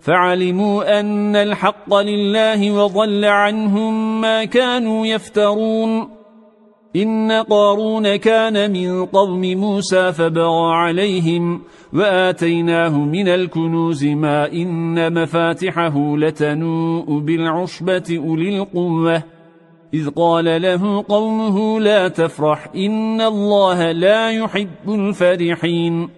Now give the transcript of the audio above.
فعلموا أن الحق لله وضل عنهم ما كانوا يفترون. إن قارون كان من قوم موسى فبغى عليهم وآتيناه من الكنوز ما إن مفاتحه لتنوء بالعشبة أولي القوة. إذ قال له قومه لا تفرح إن الله لا يحب الفرحين.